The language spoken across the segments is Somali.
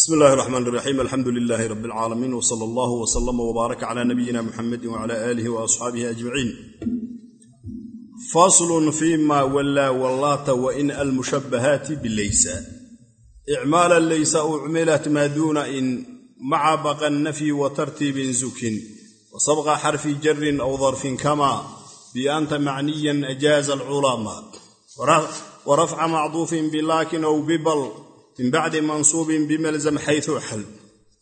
bismi illaahi raxmaan iraxiim alxamdu lilaahi rabi alcaalamiin wsala allahu wsalama wbaaraka cala nabiyina muxamedi wcala aalihi waasxaabihi ajmaciin faslun fima wallaa wallaata wain almushabbahaati bilaysa icmaala laysa. Ucmilat maa duuna in maca baqa nafyi wa tartiibin zukin. Wasabqa xarfi jarin aw darfin kama bianta macniyan ajaaza alculamaa warafca macduufin bilaakin aw bibal min bacdi mansuubin bimalzam xaytu xal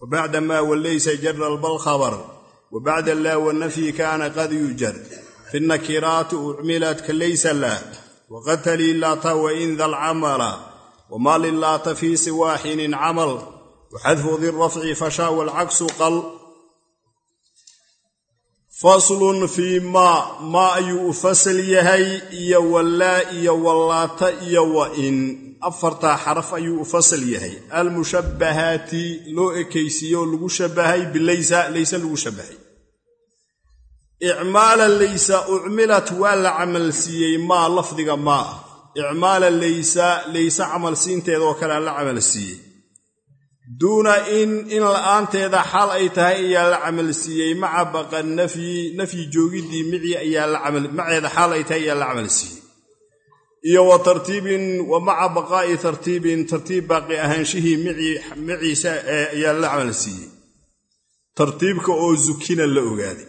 wabacda maa walaysa jara albal khabar wabacda laa wanafyi kaana qad yujar fi nakiraati ucmilat ka laysa lah waqad talii laata wain da lcamala wma lilaata fi siwaaxinin camal waxadfu di rafci fashaa walcaksu qal. Faslun fii maa maa ayuu u fasal yahay iyo wallaa iyo wallaata iyo wain afartaa xaraf ayuu u fasal yahay. Almushabbahaati loo ekaysiiye oo lagu shabahay bilaysa layse lagu shabahay icmaala laysa ucmilat waa la camalsiiyey maa lafdiga maa. Icmaala laysa layse camalsiinteedaoo kalea la camalsiiyey. Duuna in in la'aanteeda xaal ay tahay ayaa la camalsiiyey. Maca baqa nafyi nafyi joogiddii maceeda xaal ay tahay ayaa la camalsiiyey iyo wa tartiibin wa maca baqaa'i tartiibin tartiib baaqi ahaanshihii maciisa ayaa la camalsiiyey tartiibka oo zukina la ogaaday.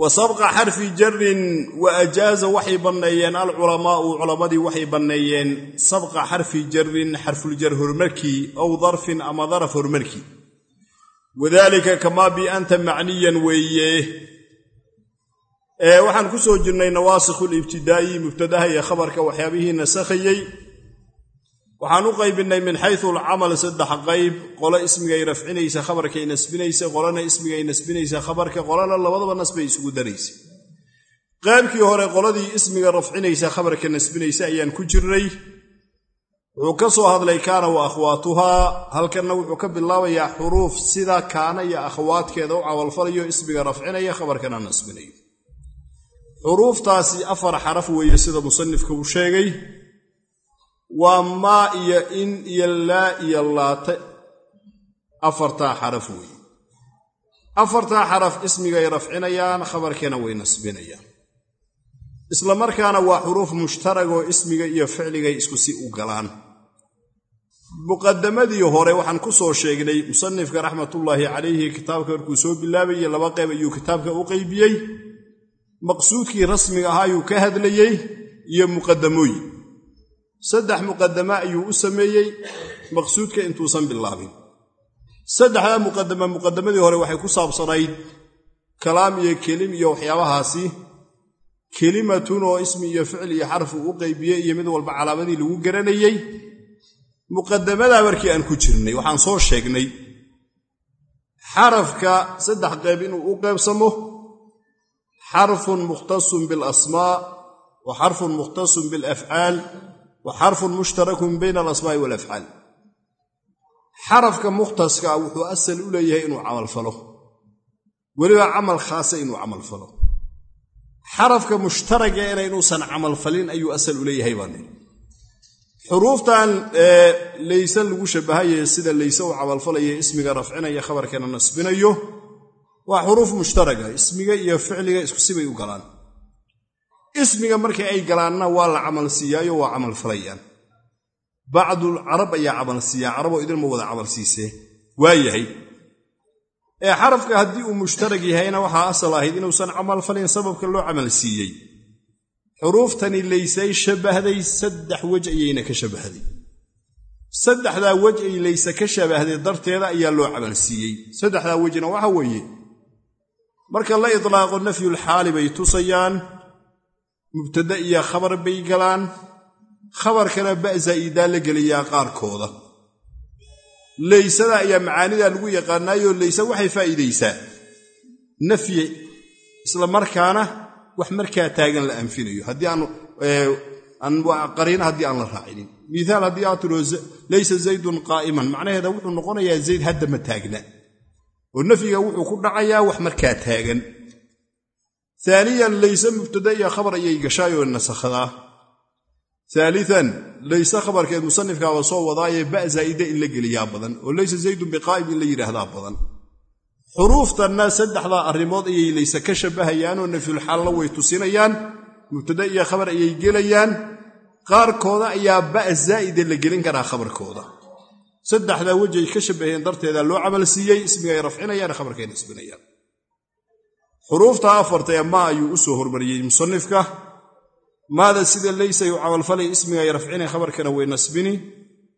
Wa sabqa xarfi jarin wa ajaaza waxay banneeyeen alculamaa'u culammadii waxay banneeyeen sabqa xarfi jarin xarfuljar horumarkii aw darfin ama daraf horumarkii wadaalika kamaa bianta macniyan weeye waxaan ku soo jirnay nawaasikul ibtidaa'i mubtadaha iyo khabarka waxyaabihii nasakhayey waxaan u qaybinnay min xayu alcamal saddex qayb qolo ismigay rafcinaysa khabarkay nasbinaysa qolona ismigay nasbinaysa khabarka qolona labadaba nasbay isugu daraysa. Qaybkii hore qoladii ismiga rafcinaysa khabarka nasbinaysa ayaan ku jirnay. Wuxuu ka soo hadlay kaana wa akhwaatuhaa halkanna wuxuu ka bilaabayaa xuruuf sida kaana iyo akhwaadkeeda u cawalfalayo ismiga rafcinaya khabarkana nasbinayo xuruuftaasi afar xaraf weeye sida musanifka uu sheegay. Waa maa iyo in iyo laa iyo laate. Afartaa xaraf weeye. Afartaa xaraf ismigay rafcinayaan khabarkiina way nasbinayaan. Isla markaana waa xuruuf mushtaragoo ismiga iyo ficligay isku si u galaan. Muqadamadii hore waxaan ku soo sheegnay musanifka raxmatullaahi calayhi kitaabka markuu soo bilaabayey laba qayb ayuu kitaabka u qaybiyey maqsuudkii rasmiga ahaayuu ka hadlayey iyo muqadamooyin saddex muqadama ayuu u sameeyey maqsuudka intuusan bilaabin. Saddexdaa muqadama muqadamadii hore waxay ku saabsanayd kalaam iyo kelim iyo waxyaabahaasi. Kelimatun oo ismi iyo ficil iyo xarfu u qaybiyey iyo mid walba calaamadii lagu garanayey. Muqadamadaa markii aan ku jirnay waxaan soo sheegnay xarafka saddex qayb inuu u qaybsamo xarfun mukhtasun bilasmaa wa xarfun mukhtasun bilafcaal wa xarfun mushtarakun bayna alasmaa'i walafcaal xarafka mukhtaska wuxuu asal u leeyahay inuu camalfalo weliba camal khaasa inuu camalfalo xarafka mushtarageena inuusan camalfalin ayuu asal u leeyahay baan xuruuftan layse lagu shabahaye sida layse u camalfalaya ismiga rafcinaya khabarkana nasbinayo waa xuruuf mushtaraga ismiga iyo ficliga isku sibay u galaan. Ismiga markay ay galaanna waa la camal siiyaayo waa camal falayaan. Bacdul carab ayaa camal siiyaa caraboo idinma wada camal siisee waa yahay. Ee xarafka haddii uu mushtarag yahayna waxaa asal ahayd inuusan camal falin sababka loo camal siiyey. Xuruuftani laysay shabbahday saddex wej ayayna ka shabbahday saddexdaa wej ay layse ka shabahday darteeda ayaa loo camal siiyey. Saddexdaa wejna waxa weeye marka la itlaaqo nafyulxaali bay tusayaan mubtada iyo khabar bay galaan. Khabarkana ba'zaa'idaa la geliyaa qaarkooda. Laysada ayaa macaanidaa lagu yaqaanaayoo layse waxay faa'iidaysaa. Nafyi isla markaana wax markaa taagan la anfinayo. Haddii aanqariina haddii aan la raacinin. Miaal haddii aad tiro laysa zaydun qaa'iman. Macnaheeda wuxuu noqonayaa zayd hadda ma taagna oo nafyiga wuxuu ku dhacayaa wax markaa taagan. Aaniyan layse mubtada iyo khabar ayay gashaayoo nasakhdaa aalian layse khabarkeed musanifkaaba soo wadaaye ba zaa'ide in la geliyaa badan oo laysa zaydun biqaa'im in la yidhaahdaa badan. Xuruuftanna saddexdaa arrimood ayay layse ka shabbahayaanoo nafyulxaalna way tusinayaan mubtada iyo khabar ayay gelayaan. Qaarkooda ayaa ba zaa'ide la gelin karaa khabarkooda saddexdaa weji ay ka shabbaheen darteeda loo camal siiyey ismigay rafcinayaan khabarkay nasbinayaan xuruufta afarta ee ma ayuu u hormariyey musanifka. Maada sida laysay u camalfalay ismigay rafcinay khabarkana way nasbini.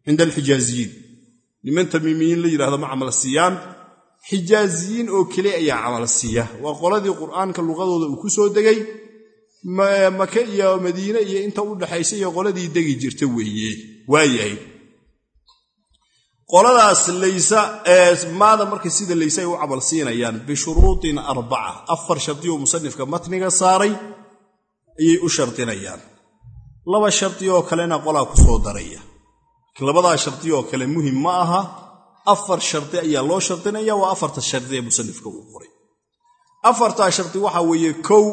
Cinda alxijaaziyiin niman tamiimiyiin la yidhahdo ma camal siiyaan. Xijaaziyiin oo keli ayaa camal siiya. Waa qoladii qur'aanka luqadooda uu ku soo degay. Maka iyo madiine iyo inta u dhaxaysa iyo qoladii degi jirta weeye. Waayahay qoladaas laysa maada markay sida layse ay u camal siinayaan bishuruuطin arbaca afar shardioo musanifka matniga saaray ayay u shardinayaan laba shardioo kalena qolaa ku soo daraya. Labadaa shardioo kale muhiim ma aha afar shardi ayaa loo shardinaya waa afarta shardi ee musanifka uu qoray. Afartaa shardi waxaa weeye kow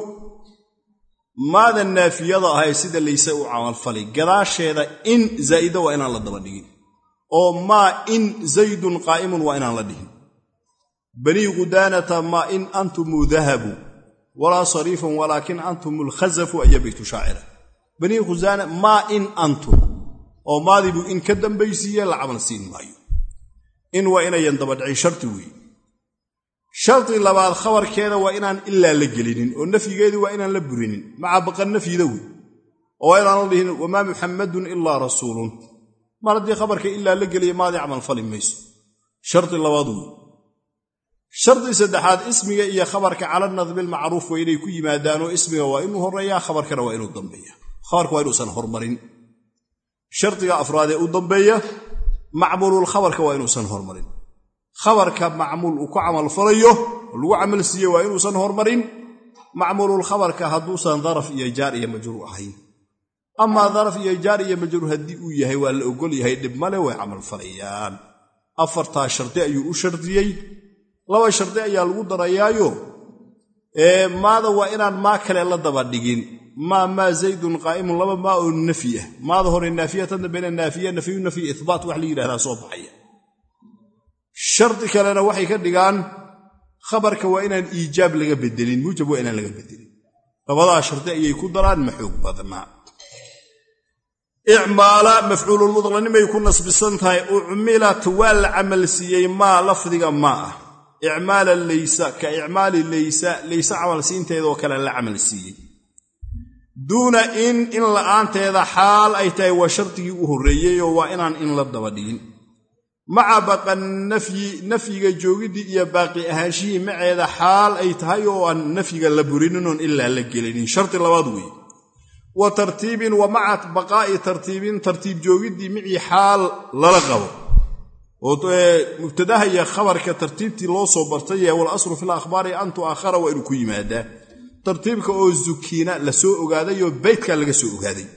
maada naafiyada ahay sida layse u camalfalay gadaasheeda in zaa'ida waa inaan la daba dhigin oo maa in zaydun qaa'imun waa inaan la dhihin. Banii qudaanata maa in antumu dahabu walaa sariifun walaakin antum lkhazafu ayaa baytu shaacira. Banii khusaana maa in antum oo maadiibuu in ka dambaysiiye la camal siin maayo. In waa inayan dabadhicin sharti weeye shardi labaad khabarkeeda waa inaan ilaa la gelinin oo nafyigeedii waa inaan la burinin. Maca baqan nafyida wey oo waa inaan la dhihin wamaa muxammadun ilaa rasuulun mar haddii khabarka ilaa la geliya maadii camalfali mayso. Shardi labaad wey shardi saddexaad ismiga iyo khabarka cala nadbilmacruuf waa inay ku yimaadaanoo ismiga waa inuu horreeyaa khabarkana waa inuu dambeeya. Khabarka waa inuusan hormarin. Shardiga afraad ee u dambeeya macmuululkhabarka waa inuusan hormarin. Khabarka macmuul uu ku camalfalayo oo lagu camal siiye waa inuusan hormarin. Macmuululkhabarka hadduusan daraf iyo jaar iyo majruur ahayn amaa daraf iyo jaar iyo majruur haddii uu yahay waa la ogol yahay dhib male way camalfalayaan afartaa shardi ayuu u shardiyey. Laba shardi ayaa lagu darayaayo. Maada waa inaan maa kale la daba dhigin. Maa maa zaydun qaa'imun laba maa oo nafyi ah. Maada hore naafiya tan naafiya nafyu nafyi ihbaat wax la yidhahdaa soo baxaya. Shardi kalena waxay ka dhigaan khabarka waa inaan iijaab laga bedelin. Muujab waa inaan laga bedelin. Labadaa shardi ayay ku daraan ma xoog badnaa icmaala mafcuululmudlanimay ku nasbisan tahay ucmilat waa la camal siiyey maa lafdiga maa ah. Icmaala laysa ka icmaali laysa layse camalsiinteedoo kale la camal siiyey. Duuna in in la'aanteeda xaal ay tahay waa shardigii u horreeyeyoo waa inaan in la daba dhigin maca baqan nafyi nafyiga joogiddii iyo baaqi ahaanshihii maceeda xaal ay tahay oo aan nafyiga la burinin ilaa la gelinin shardi labaad weeye wa tartiibin wa maca baqaa'i tartiibin tartiib joogiddii micii xaal lala qabo. Mubtadaha iyo khabarka tartiibtii loo soo bartay wal asru fil akhbaari an tu'akhara waa inuu ku yimaadaa. Tartiibka oo zukiina la soo ogaadayoo beytka laga soo ogaaday.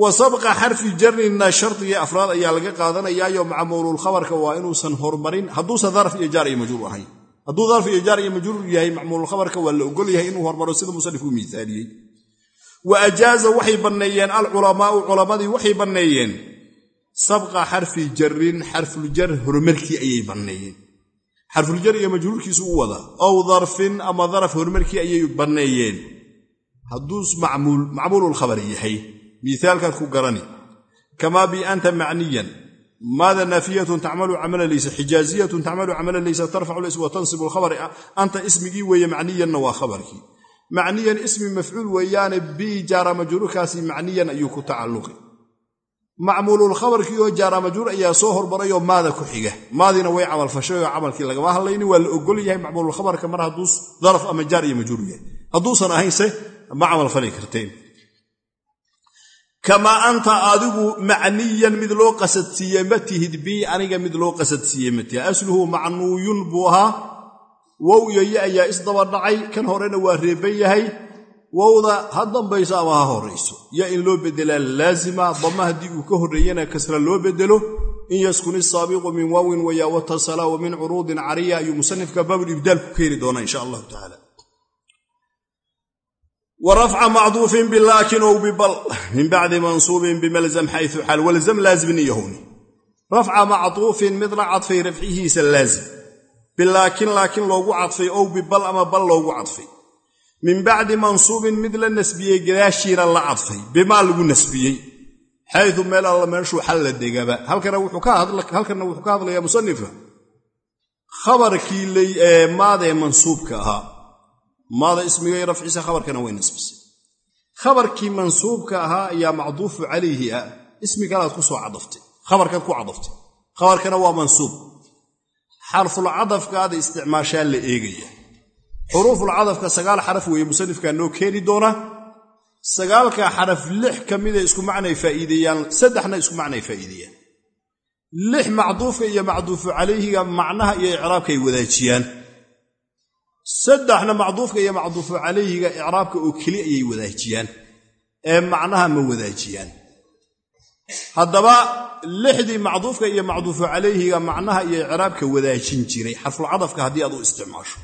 Wa sabqa xarfi jarrinna shardigii afraad ayaa laga qaadanayaayo macmuululkhabarka waa inuusan hormarin hadduusan daraf iyo jaar iyo majruur ahayn. Hadduu daraf iyo jaar iyo majruur yahay macmuululkhabarka waa la ogol yahay inuu hormaro sida musanifku miisaaliyey wa ajaaza waxay banneeyeen alculamaa'u culammadii waxay banneeyeen sabqa xarfi jarrin xarfuljar horumarkii ayay banneeyeen. Xarfuljar iyo majruurkiisu u wada ow darfin ama daraf horumarkii ayay banneeyeen. Hadduu macmuululkhabar yahay. Miaalkaad ku garani. Kamaa bi anta macniyan. Maada naafiyatun tacmalu camala laysa xijaaziyatun tacmalu camala laysa tarfacu wa tansibu lkhabr anta ismigii weeye macniyanna waa khabarkii macniyan ismi mafcuul weeyaane bi jaara majruurkaasi macniyan ayuu ku tacalluqi. Macmuululkhabarkii oo jaara majruur ayaa soo hormarayoo maada ku xiga. Maadiina way camalfashay oo camalkii lagama hadlayni waa la ogol yahay macmuululkhabarka mar hadduu daraf ama jaar iyo majruur yahay. Hadduusan ahaynse ma camalfali karteen. Kamaa anta adigu macniyan mid loo qasadsiiye ma tihid bii aniga mid loo qasadsiiye ma tihid. Asluhu macnuuyun buu ahaa wow iyo ya ayaa isdaba dhacay. Kan horena waa reeban yahay. Wowda ha dambayso ama ha horayso ya in loo bedelaa laazima dama haddii uu ka horreeyana kasra loo bedelo. In yaskun isaabiqu min waawin waya watasala wa min curuudin cariya ayuu musanifka baabulibdaal ku keeni doonaa insha allahu tacaala wa rafca macduufin bilaakin ow bibal min bacdi mansuubin bimalzam xayu xaal walzam laazimni yahowni rafca macduufin mid la cadfay rafcihiisa laazim bilaakin laakin loogu cadfay ow bibal ama bal loogu cadfay min bacdi mansuubin mid la nasbiyey gadaashiina la cadfay bimaa lagu nasbiyey xayu meel alla meeshuu xal la degaba. Halkana wuxuu ka hadlayaa musanifka. Khabarkii maadee mansuubka ahaa. Maada ismigay rafciisa khabarkana way nasbisay khabarkii mansuubka ahaa ayaa macduufu calayhi ah. Ismi kalaad ku soo cadaftay khabarkaad ku cadaftay khabarkana waa mansuub xarful cadafkaada isticmaashaa la eegaya. Xuruuful cadafka sagaal xaraf weeye musanifkaa noo keeni doona. Sagaalka xaraf lix ka mida isku macnay faa'iideeyaan saddexna isku macnay faa'iideeyaan lix macduufka iyo macduufu calayhiga macnaha iyo icraabkaay wadaajiyaan. Saddexna macduufka iyo macduufu calayhiga icraabka oo keli ayay wadaajiyaan. Ee macnaha ma wadaajiyaan haddaba lixdii macduufka iyo macduufu calayhiga macnaha iyo icraabka wadaajin jiray. Xarfulcadafka haddii aad u isticmaasho.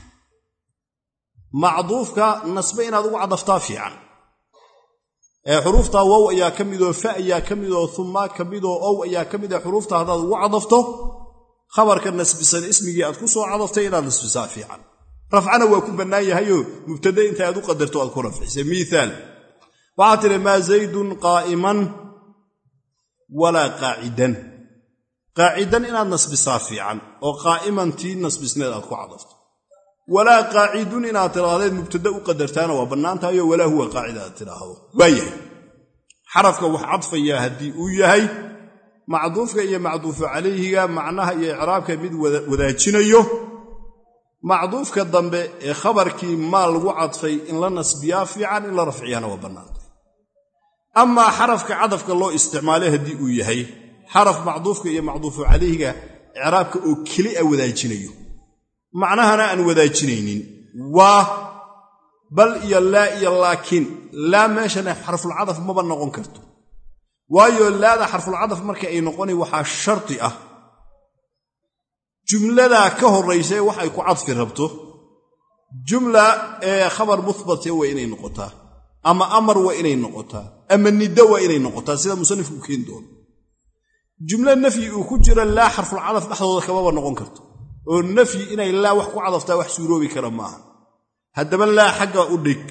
Macduufka nasbe inaad ugu cadaftaa fiican. Ee xuruufta wow ayaa ka midoo fa ayaa ka midoo uma ka midoo ow ayaa ka mid ee xuruufta haddaad ugu cadafto khabarka nasbisan ismigii aad ku soo cadaftay inaad nasbisaa fiican. Rafcana waa ku bannaan yahayoo mubtade inta aad u qadarto aad ku rafcisay. Miiaal waxaad tidhi maa zaydun qaa'iman walaa qaacidan. Qaacidan inaad nasbisaa fiican oo qaa'imantii nasbisneed aad ku cadafto. Walaa qaacidun inaad tidhaahdeed mubtade u qadartaana waa bannaantahayoo walaa huwa qaacida aad tidhaahdo waa yahay. Xarafka wax cadfayaa haddii uu yahay macduufka iyo macduufu calayhiga macnaha iyo icraabka mid wadaajinayo macduufka dambe ee khabarkii maa lagu cadfay in la nasbiyaa fiican in la rafciyaana waa bannaantay amaa xarafka cadafka loo isticmaalay haddii uu yahay xaraf macduufka iyo macduufu calayhiga icraabka oo keli a wadaajinayo. Macnahana aan wadaajinaynin waa bal iyo laa iyo laakiin laa meeshana xarfulcadaf maba noqon karto. Waayo laada xarfulcadaf marka ay noqonay waxaa sharti ah. Jumladaa ka horraysay wax ay ku cadfi rabto. Jumla ee khabar muhbate waa inay noqotaa ama amar waa inay noqotaa. Ama niddo waa inay noqotaa. Sida musanifku keeni doono. Jumlo nafyi uu ku jira laa xarfulcadaf dhexdooda kamaba noqon karto. Oo nafyi inay laa wax ku cadaftaa wax suuroobi kara maaha. Haddaba laa xagga u dhig.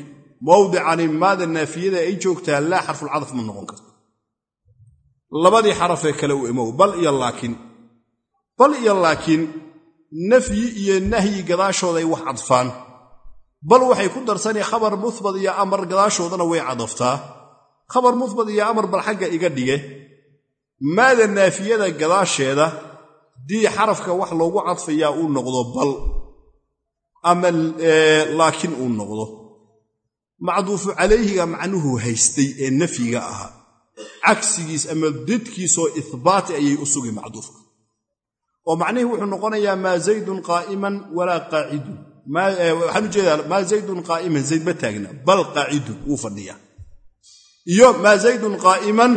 Mawdicani maada naafiyada ay joogtaa laa xarfulcadaf ma noqon karto. Labadii xarafee kale u imow bal iyo laakiin. Bal iyo laakiin nafyi iyo nahyi gadaashooday wax cadfaan bal waxay ku darsani khabar muhbad iyo amar gadaashoodana way cadaftaa. Khabar muhbad iyo amar bal xagga iga dhige. Maada naafiyada gadaasheeda dii xarafka wax loogu cadfayaa uu noqdo bal ama laakiin uu noqdo. Macduufu calayhiga macnuhu haystay ee nafyiga ahaa cagsigiis ama didkiisoo ihbaati ayay u sugi macduufka. Oo macnihii wuxuu noqonayaa maa zaydun qaa'iman walaa qaacidun waxaan u jeedaa maa zaydun qaa'iman zayd ma taagna bal qaacidun wuu fadhiyaa. Iyo maa zaydun qaa'iman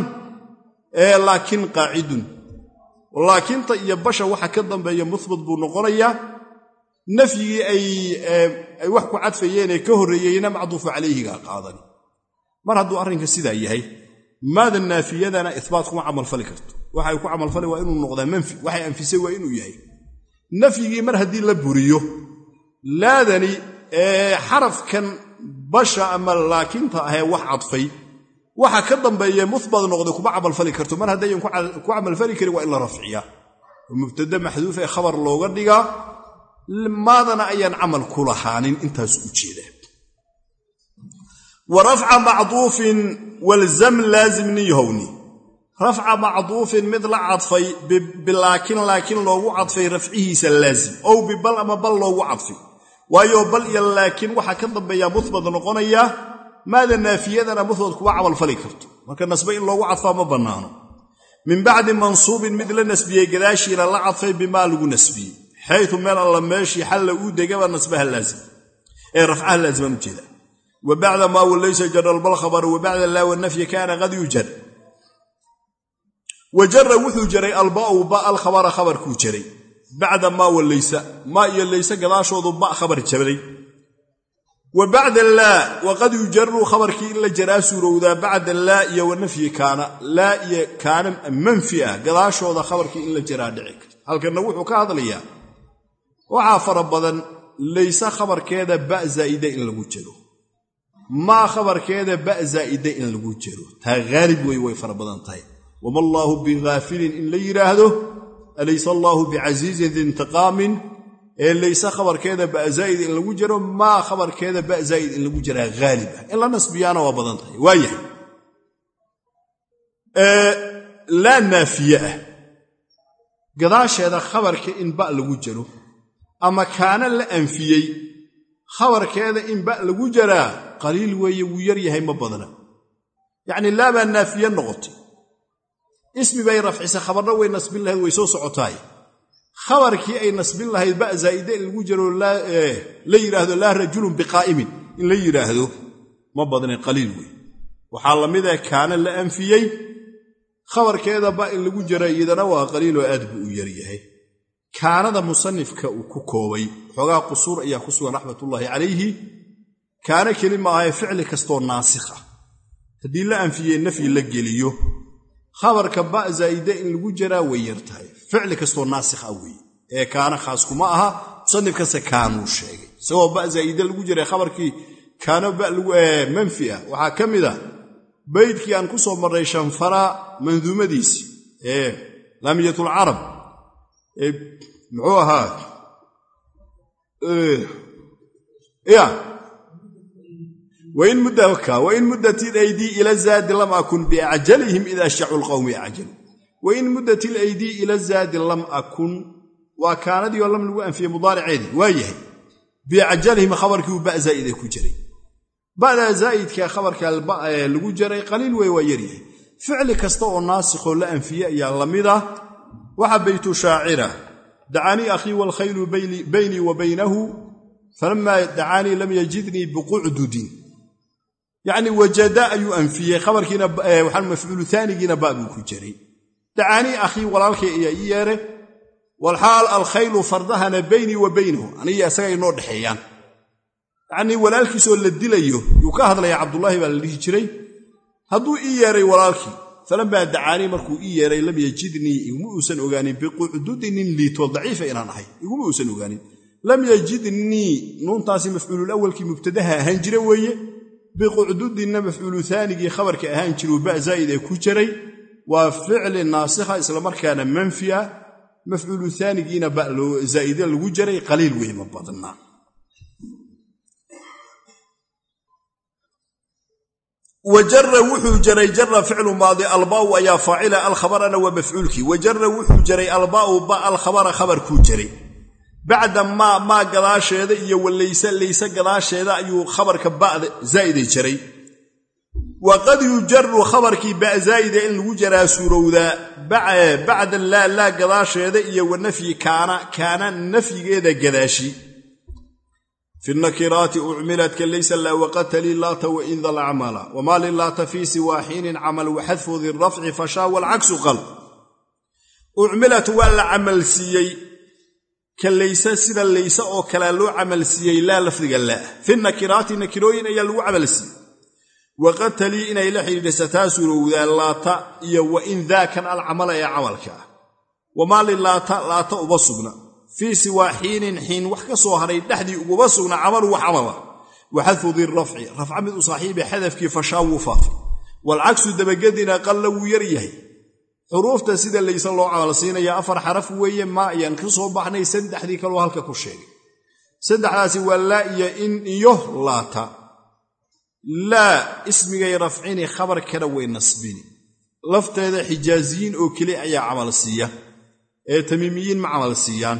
laakiin qaacidun. Laakiinta iyo basha waxa ka dambeeya muhbat buu noqonayaa. Nafyigii ay wax ku cadfayeenee ka horreeyeyna macduufu calayhiga qaadan. Mar hadduu arrinka sidaa yahay maada naafiyadana ibaat kuma camalfali karto. Waxay ku camalfali waa inuu noqdaa manfi waxay anfisay waa inuu yahay. Nafyigii mar haddii la buriyo laadani xarafkan basha ama laakinta ahee wax cadfay. Waxa ka dambeeye muhbat noqday kuma camalfali karto. Mar haddayan ku camalfali karin waa in la rafciyaa oo mubtade maxduuf ee khabar looga dhigaa maadana ayaan camal ku lahaanin intaas u jeeda. Wa rafca macduufin walzam laazimni yahowni. Rafca macduufin mid la cadfay bilaakin laakiin loogu cadfay rafcihiisa laazim. Ow bibal ama bal loogu cadfay waayo bal iyo laakiin waxaa ka dambeeyaa muhbat noqonaya maada naafiyadana muhbat kuwa camalfali karto. Marka nasbe in loogu cadfaa ma bannaano. Min bacdi mansuubin mid la nasbiyey gadaashiina la cadfay bimaa lagu nasbiyey xayu meel alla meeshii xalla uu degaba nasbaha laazim. Ee rafcaha laazimaan ujeeda wa maa walaysa jara albalkhabar wa bacda laa wanafyi kaana qad yujar. Wa jara wuxuu jaray alba'u ba alkhabara khabarkuu jaray bacda maa walaysa maa iyo layse gadaashoodu ba khabar jabray wa bacda laa waqad yujaru khabarkii in la jaraa suurowdaa bacda laa iyo wa nafyi kaana laa iyo kaana manfi ah gadaashooda khabarkii in la jaraa dhici karta halkanna wuxuu ka hadlayaa waxaa fara badan laysa khabarkeeda ba zaa'ida in lagu jaro. Maa khabarkeeda ba zaa'ida in lagu jaro. Taa haalib wey way fara badan tahay. Wama in la yidhaahdo alaysa allaahu bicasiizin diintiqaamin ee layse khabarkeeda ba zaa'id in lagu jaro maa khabarkeeda ba zaa'id in lagu jaraa haalib ah in la nasbiyaana waa badan tahay waayahay laa naafiye ah gadaasheeda khabarka in ba lagu jaro ama kaana la anfiyey khabarkeeda in ba lagu jaraa qaliil weeye wuu yar yahay ma badna yacnii laa baa naafiye noqotay ismi bay rafcisay khabarna way nasbin lahayd way soo socotaay khabarkii ay nasbin lahayd ba zaa'ide in lagu jaro la yidhaahdo laa rajulun biqaa'imin. In la yidhaahdo ma badne qaliil wey waxaa la mid ah kaana la anfiyey. Khabarkeeda ba in lagu jara iyadana waa qaliiloo aad buu u yaryahay kaanada musanifka uu ku koobay xoogaa qusuur ayaa ku sugan raxmatullaahi calayhi. Kaana keli maahae ficli kastoo naasikha haddii la anfiyey nafyi la geliyo khabarka ba zaa'ide in lagu jaraa way yar tahay. Ficli kastoo naasikh ah weeye. Ee kaana khaas kuma aha musanifkase kaanuu sheegay. Isagoo ba zaa'ide lagu jiray khabarkii kaano manfi ah. Waxaa ka mid a baydkii aan ku soo marray shanfara manduumadiisii ee laamiyatulcarab muxuu ahaa wain muddat ilaydii ila zaadi lam akun biacjalihim ida shacu lqawmi acjalu wain muddat ilaydii ila zaadi lam akun waa kaanadii oo lam lagu anfiyey mudaariceedii waa yahay biacjalihim khabarkii uu ba zaa'ida ku jiray ba'da zaa'idka khabarka lagu jaray qaliil wey waa yaryahay ficli kasta oo naasikhoo la anfiye ayaa la mid ah waxa baytu shaacira dacaanii akhii waalkhaylu baynii wa baynahu falamaa dacaanii lam yajidnii biqucdudin yacni wajada ayuu anfiyey khabarkiina waxaa mafcuulu aanigiina ba buu ku jiray. Dacaanii akhii walaalkay ayaa ii yeere walxaal alkhaylu fardahana baynii wa baynahu. Aniga isaga inoo dhexeeyaan. Yacnii walaalkiisoo la dilayo yuu ka hadlaya cabdullaahi baa la dhihi jiray hadduu ii yeeray walaalkii falamaa dacaanii markuu ii yeeray lam yajidnii iguma uusan ogaanin biqucdudinin liitoo daciifa inaan ahay iguma uusan ogaanin. Lam yajidnii nuuntaasi mafcuulul awalkii mubtadaha ahaan jira weeye biqucdudinna mafcuulu aanigii khabarka ahaan jiruu ba zaa'id ee ku jiray waa ficli naasikha islamarkaana manfi ah mafcuulu aanigiina lagu jaray qaliil wey ma badna wajara wuxuu jaray jara ficlu maadi albaau ayaa faacila alkhabarana waa mafcuulkii wajara wuxuu jaray albaau ba alkhabara khabarkuu jaray bacda maa maa gadaasheeda iyo walayse layse gadaasheeda ayuu khabarka ba'da zaa'ida jaray. Waqad yujaru khabarkii ba zaa'ida in lagu jaraa suurowdaa bacda laa laa gadaasheeda iyo wa nafyi kaana kaana nafyigeeda gadaashi. Fi nakiraati ucmilat ka laysa laa waqatali laata wain da lacmala wamaa lilaata fii siwaa xiinin camal waxadfu dirafci fashaa walcaksu qal. Ucmilat waa la camalsiiyey ka layse sida layse oo kalea loo camalsiiyey laa lafdiga laa fi nakiraati nakirooyin ayaa lagu camalsiiyey waqatalii inay la xidhiidhsataa surowdaa laata iyo wain daakan alcamala ee camalka ah. Wamaa lilaata laata uma sugna. Fii siwaa xiinin xiin wax ka soo hadhay dhexdii uguma sugna camalu wax camala waxadfu dirafci rafca mid u saaxiiba xadafkii fashaa wuu faafay waalcagsu dabagedina qalla wuu yar yahay xuruufta sida layse loo camal siinaya afar xaraf weeye maa ayaan ka soo baxnay saddexdii kaloo halka ku sheegay. Saddexdaasi waa laa iyo in iyo laata. Laa ismigay rafcini khabarkana way nasbini. Lafteeda xijaaziyiin oo keli ayaa camal siiya. Ee tamiimiyiin ma camal siiyaan.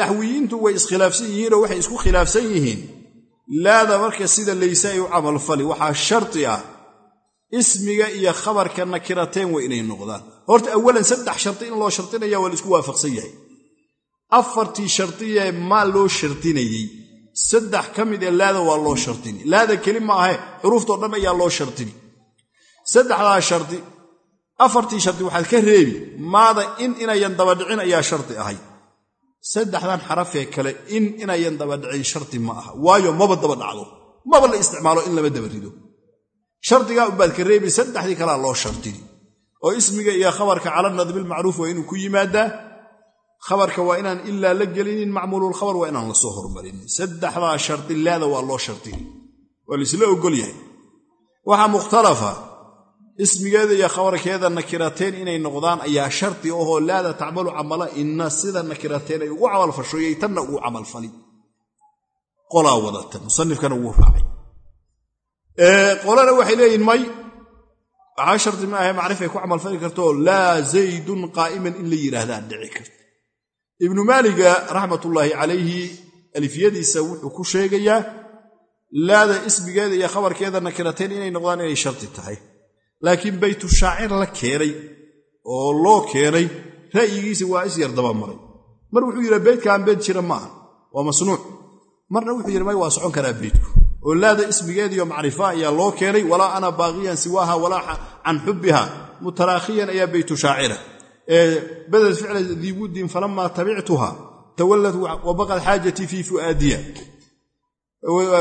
Naxwiyiintu way iskhilaafsan yihiinoo waxay isku khilaafsan yihiin. Laada marka sida layse ay u camalfali waxaa sharti ah ismiga iyo khabarka nakirateen waa inay noqdaan. Horta awalan saddex sharti in loo shardinaya waa la isku waafaqsan yahay. Afartii shardiyee maa loo shardinayey saddex ka mid ee laada waa loo shardini laada keli ma ahe xuruuftoo dhan ayaa loo shardini saddexdaa shardi afartii shardi waxaad ka reebi maada in inayan dabadhicin ayaa shardi ahay. Saddexdan xarafee kale in inayan dabadhicin shardi ma aha. Waayo maba daba dhacdo maba la isticmaalo in lama daba rido shardigaa umbaad ka reebi saddexdii kalea loo shardini oo ismiga iyo khabarka cala nadmilmacruuf waa inuu ku yimaadaa khabarka waa inaan ilaa la gelinin macmuululkhabar waa inaan la soo hormarinin saddexdaa shardi laada waa loo shardini waa laisla ogol yahay. Waxaa mukhtalafa ismigeeda iyo khabarkeeda nakirateen inay noqdaan ayaa shardi ahoo laada tacmalu camala inna sida nakirateen ay ugu camalfashoyay tanna ugu camalfali qolaa wadata musanifkana wuu raacay qolana waxay leeyihiin may. Waxaa shardi ma ahe macrifay ku camalfali kartoo laa zaydun qaa'iman in la yidhaahdaa dhici karta. Ibnu maaliga raxmatullaahi calayhi alifiyadiisa wuxuu ku sheegayaa laada ismigeeda iyo khabarkeeda nakirateen inay noqdaan inay shardi tahay. Laakiin baytu shaacir la keenay oo loo keenay ra'yigiisa waa is yar dabamaray mar wuxuu yidhi beydkaan beyd jira maaha waa masnuuc. Marna wuxuu yidhi may waa socon karaa beydku oo laada ismigeediyo macrifa ayaa loo keenay walaa ana baaqiyan siwaaha walaa can xubbiha. Mutaraakhiyan ayaa beytu shaacira. Badel ficla dii wuddin falamaa tabictuha tawallat wabaqad xaajatii fii fu'aadiya.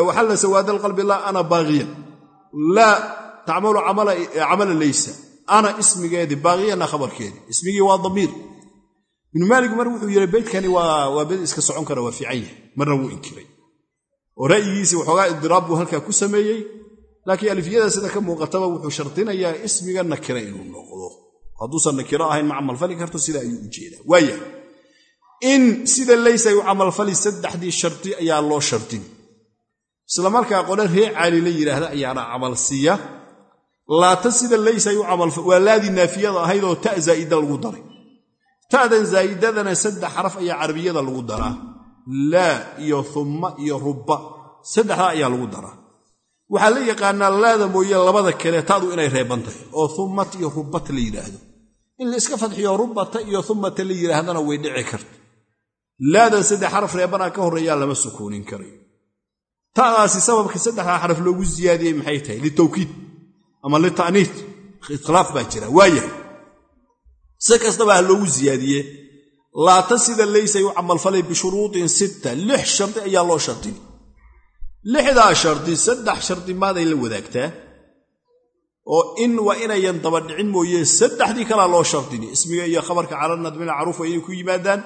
Waxalla sawaada alqalbi laa ana baaqiyan. Laa tacmalu camala laysa. Ana ismigeedii baaqiyana khabarkeedii ismigii waa damiir. Ibnu maalig mar wuxuu yidhi beydkani waa beyd iska socon kara waa fiican yahay. Marna wuu inkiray oo ra'yigiisii waxoogaa idiraab buu halkaa ku sameeyey laakiin alifiyada sida ka muuqataba wuxuu shardinayaa ismiga nakira inuu noqdo. Hadduusan nakiro ahayn ma camalfali karto sida ayuu u jeedaa. Waaya in sida laysa ay u camalfali saddexdii shardi ayaa loo shardin. Islamarkaa qole ree caali la yidhaahda ayaana camal siiya. Laata sida laysa ay u camalfa waa laadii naafiyada ahaydoo ta zaa'ida lagu daray. Ta'dan zaa'idadana saddex xaraf ayaa carabiyada lagu daraa laa iyo humma iyo rubba. Saddexdaa ayaa lagu daraa waxaa la yaqaanaa laada mooye labada kale ta'du inay reeban tahay oo hummat iyo rubbat la yidhaahdo. In la iska fadxiyo rubbata iyo hummata la yidhaahdana way dhici karta laadan saddex xaraf reebanaa ka horreeyaa lama sukuunin karayo. Ta'daasi sababka saddexdaa xaraf loogu siyaadiyey maxay tahay? Litawkiid ama lita'niid ikhtilaaf baa jira waayahay. Si kastaba ha loogu siyaadiye laata sida laysay u camalfalay bishuruudin sitta lix shardi ayaa loo shardini lixdaa shardi saddex shardi maaday la wadaagtaa? Oo in waa inayan dabadhicin mooye saddexdii kalaa loo shardini. Ismiga iyo khabarka cala nadmina caruuf waa inay ku yimaadaan.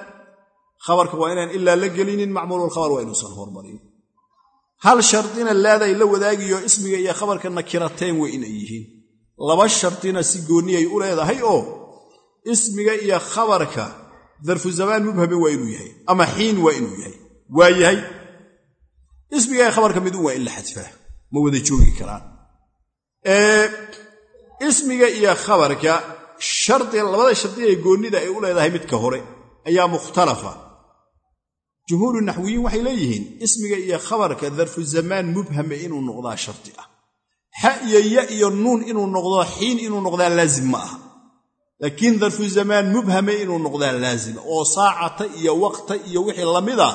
Khabarka waa inaan ilaa la gelinin macmuululkhabar waa inuusan hormarin. Hal shardina laaday la wadaagiyo ismiga iyo khabarka nakirateen way inay yihiin. Laba shardina si goonniyay u leedahay oo ismiga iyo khabarka darfu zamaan mubhame waa inuu yahay ama xiin waa inuu yahay. Waa yahay? Ismiga iyo khabarka midun waa in la xadfaa. Ma wada joogi karaan. Ismiga iyo khabarka labada shardi ee goonnida ay u leedahay midka hore ayaa mukhtalafa. Jumhuuru naxwiyiin waxay leeyihiin ismiga iyo khabarka darfu zamaan mubhame inuu noqdaa shardi ah. Xa iyo ya iyo nuun inuu noqdo xiin inuu noqdaa laazim ma aha laakiin darfu zamaan mubhame inuu noqdaa laazima oo saacata iyo waqta iyo wixii lamida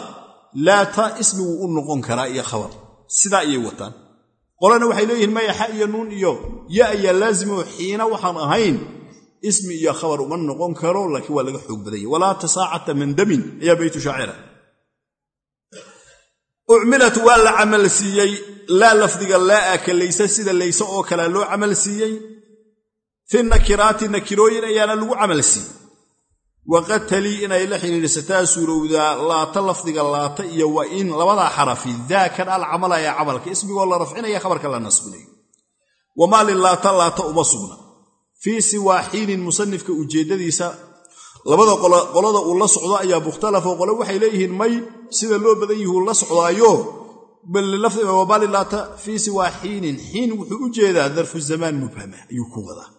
laata ismigu u noqon karaa iyo khabar. Sidaa ayay wataan. Qolana waxay leeyihiin maya xa iyo nuun iyo ya ayaa laazimo xiina waxaan ahayn ismi iyo khabar uma noqon karo laakiin waa laga xoog badanya. Walaata saacata mandamin ayaa baytu shaacira. Ucmilat waa la camal siiyey laa lafdiga laa ka layse sida layse oo kalea loo camal siiyey fi nakiraati nakirooyin ayaana lagu camal siiyey waqad talii inay la xidhiidhsataa suurowdaa laata lafdiga laata iyo wa in labadaa xarafi daakan alcamala ee camalka ismigoo la rafcinaya khabarka la nasbinayo. Wamaa lilaata laata uma sugna. Fii siwaa xiinin musanifka ujeeddadiisa labada qolada uu la socdo ayaa mukhtalafo. Qole waxay leeyihiin may sida loo badan yihuu la socdaayo. Wabalilaata fii siwaa xiinin xiin wuxuu u jeedaa darfu zamaan mubhama ayuu ku wadaa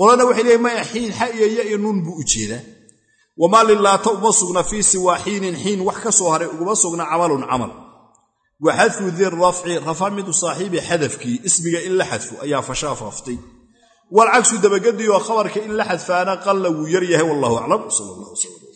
qolana waxay leeyihiin maya xiin xa iyo ya iyo nuun buu u jeedaa wamaa lilaata uma sugna fii siwaa xiinin xiin wax ka soo haray uguma sugna camalun camal. Wa xadfu dirafci rafa midu saaxiibi xadafkii ismiga in la xadfo ayaa fashaa faaftay walcagsu dabagadiyo khabarka in la xadfaana qalla wuu yar yahay wallahu aclam sal allah wslam